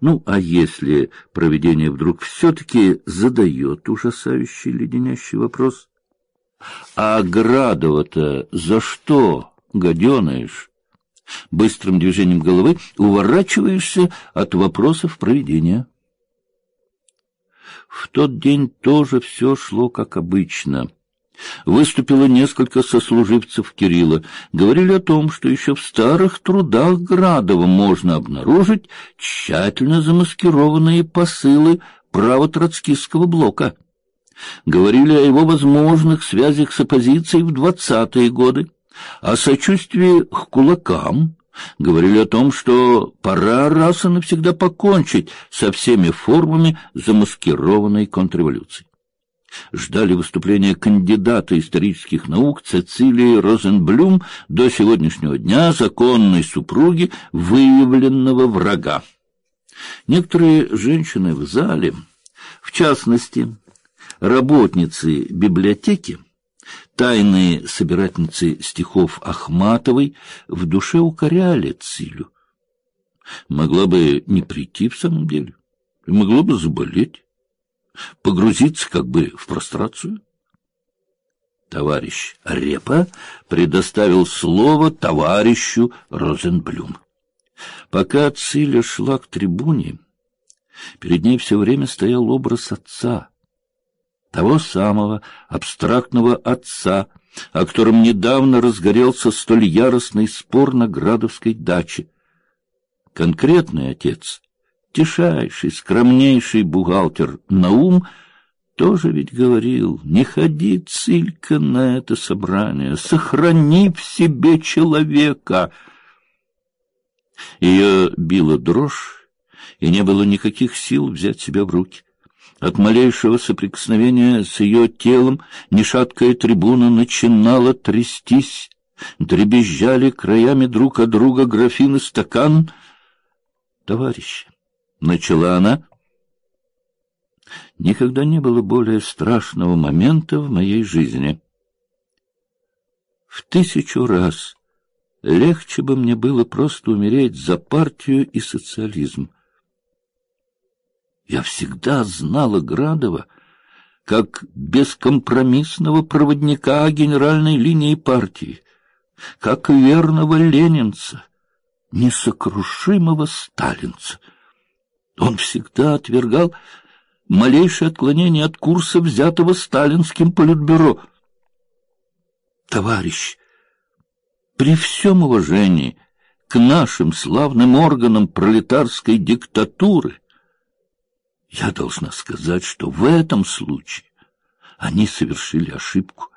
Ну, а если провидение вдруг все-таки задает ужасающий леденящий вопрос? А Градова-то за что, гаденыш? Быстрым движением головы уворачиваешься от вопросов проведения. В тот день тоже все шло как обычно. Выступило несколько сослуживцев Кирилла. Говорили о том, что еще в старых трудах Градова можно обнаружить тщательно замаскированные посылы правотроцкистского блока. Говорили о его возможных связях с оппозицией в двадцатые годы, о сочувствии к кулакам, говорили о том, что пора раз и навсегда покончить со всеми формами замаскированной контрреволюции. Ждали выступления кандидата исторических наук Цицилии Розенблюм до сегодняшнего дня законной супруги выявленного врага. Некоторые женщины в зале, в частности, работницы библиотеки, тайные собирательницы стихов Ахматовой в душе укоряли Цилю. Могла бы не прийти в самом деле, могла бы заболеть, погрузиться как бы в прострацию. Товарищ Репа предоставил слово товарищу Розенблюм. Пока Циля шла к трибуне, перед ней все время стоял образ отца — того самого абстрактного отца, о котором недавно разгорелся столь яростный спор на Градовской даче. Конкретный отец, тишайший, скромнейший бухгалтер Наум, тоже ведь говорил, не ходи, Цилька, на это собрание, сохрани в себе человека. Ее била дрожь, и не было никаких сил взять себя в руки. От малейшего соприкосновения с ее телом нешаткая трибуна начинала трястись, дребезжали краями друг от друга графин и стакан. «Товарищи!» — начала она. «Никогда не было более страшного момента в моей жизни. В тысячу раз легче бы мне было просто умереть за партию и социализм. Я всегда знала Градова как бескомпромиссного проводника генеральной линии партии, как верного ленинца, несокрушимого сталинца. Он всегда отвергал малейшее отклонение от курса, взятого сталинским политбюро. Товарищ, при всем уважении к нашим славным органам пролетарской диктатуры — я должна сказать, что в этом случае они совершили ошибку.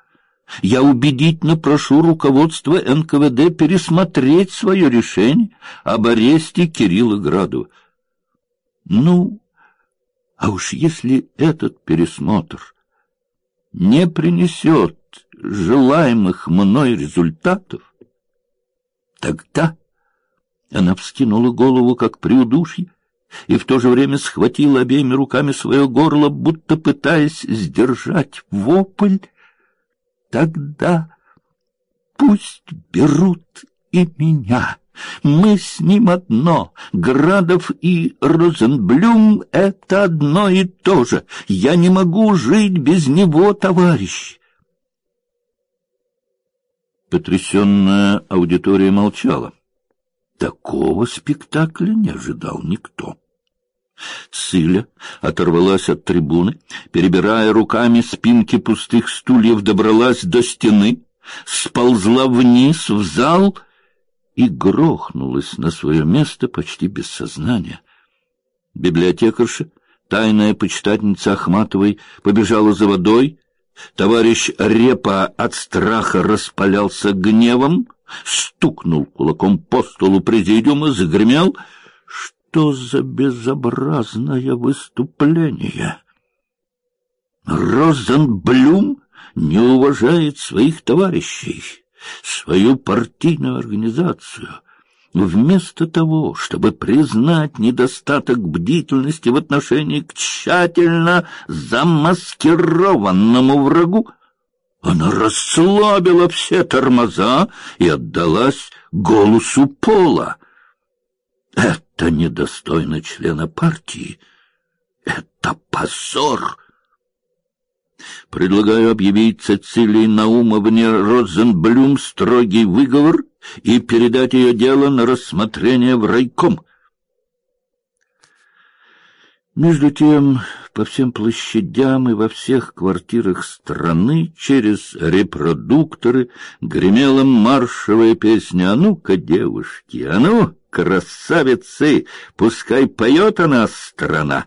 Я убедительно прошу руководство НКВД пересмотреть свое решение об аресте Кирилла Градова. Ну, а уж если этот пересмотр не принесет желаемых мной результатов, тогда она вскинула голову, как при удушье, и в то же время схватил обеими руками свое горло, будто пытаясь сдержать вопль. Тогда пусть берут и меня. Мы с ним одно. Градов и Розенблюм — это одно и то же. Я не могу жить без него, товарищ. Потрясенная аудитория молчала. Такого спектакля не ожидал никто. Циля оторвалась от трибуны, перебирая руками спинки пустых стульев, добралась до стены, сползла вниз в зал и грохнулась на свое место почти без сознания. Библиотекарша, тайная почитательница Ахматовой, побежала за водой. Товарищ Репа от страха распалялся гневом, стукнул кулаком по столу президиума, загремел. Что за безобразное выступление? Розенблюм не уважает своих товарищей, свою партийную организацию. Вместо того, чтобы признать недостаток бдительности в отношении к тщательно замаскированному врагу, она расслабила все тормоза и отдалась голосу пола. Это недостойно члена партии. Это позор. Предлагаю объявить Цицилии Наумовне Розенблюм строгий выговор и передать ее дело на рассмотрение в райком. Между тем, по всем площадям и во всех квартирах страны через репродукторы гремела маршевая песня «А ну-ка, девушки, а ну, красавицы, пускай поет она страна!»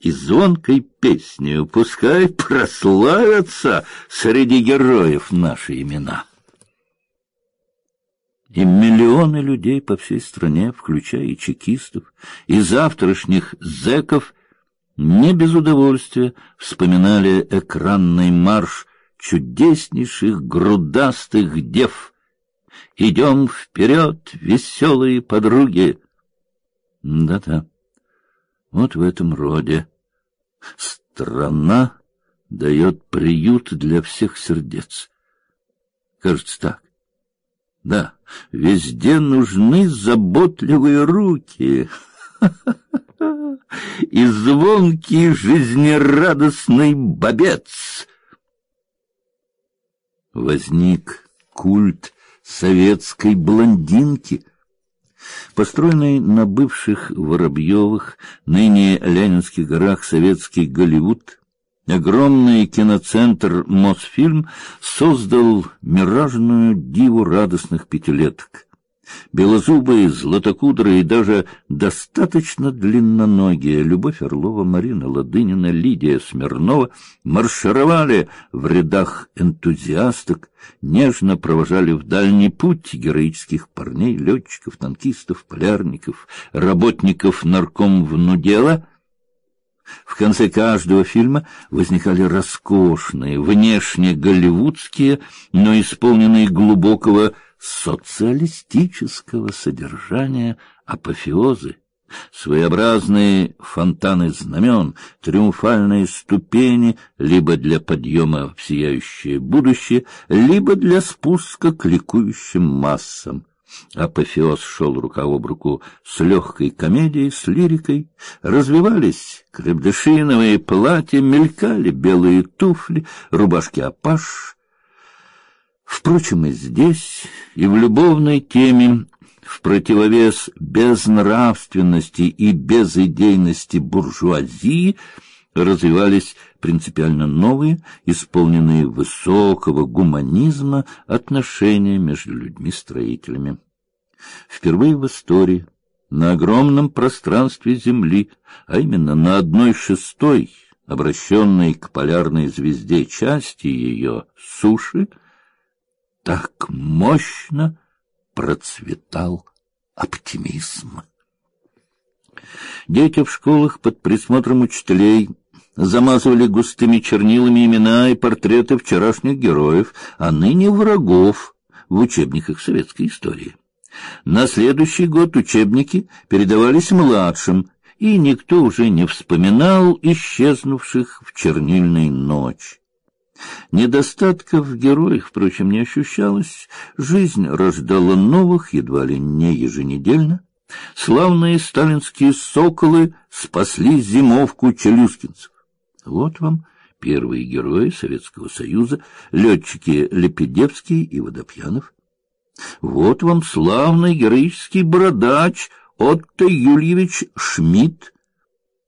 И звонкой песнею пускай прославятся среди героев наши имена. И миллионы людей по всей стране, включая и чекистов, и завтрашних зэков, не без удовольствия вспоминали экранный марш чудеснейших грудастых дев. Идем вперед, веселые подруги! Да-да, вот в этом роде. Страна дает приют для всех сердец. Кажется так. Да, везде нужны заботливые руки. И звонкий жизнерадостный бобец. Возник культ советской блондинки, Построенный на бывших Воробьевых, ныне Ленинских горах советский Голливуд, огромный киноцентр Мосфильм создал миражную диву радостных пятилеток. Белозубые, златокудрые и даже достаточно длинноногие Любовь Орлова, Марина Ладынина, Лидия Смирнова маршировали в рядах энтузиасток, нежно провожали в дальний путь героических парней, летчиков, танкистов, полярников, работников наркомвнудела. В конце каждого фильма возникали роскошные, внешне голливудские, но исполненные глубокого социалистического содержания апофеозы, своеобразные фонтаны знамен, триумфальные ступени либо для подъема в сияющее будущее, либо для спуска к ликующим массам. Апофеоз шел рука об руку с легкой комедией, с лирикой. Развивались крепдышиновые платья, мелькали белые туфли, рубашки апаш, Впрочем, и здесь, и в любовной теме, в противовес безнравственности и безидейности буржуазии, развивались принципиально новые, исполненные высокого гуманизма отношения между людьми-строителями. Впервые в истории на огромном пространстве Земли, а именно на одной шестой, обращенной к полярной звезде части ее суши, так мощно процветал оптимизм. Дети в школах под присмотром учителей замазывали густыми чернилами имена и портреты вчерашних героев, а ныне врагов в учебниках советской истории. На следующий год учебники передавались младшим, и никто уже не вспоминал исчезнувших в чернильной ночь. Недостатков в героях, впрочем, не ощущалось. Жизнь рождала новых, едва ли не еженедельно. Славные сталинские соколы спасли зимовку челюскинцев. Вот вам первые герои Советского Союза, летчики Лепедевский и Водопьянов. Вот вам славный героический бородач Отто Юльевич Шмидт,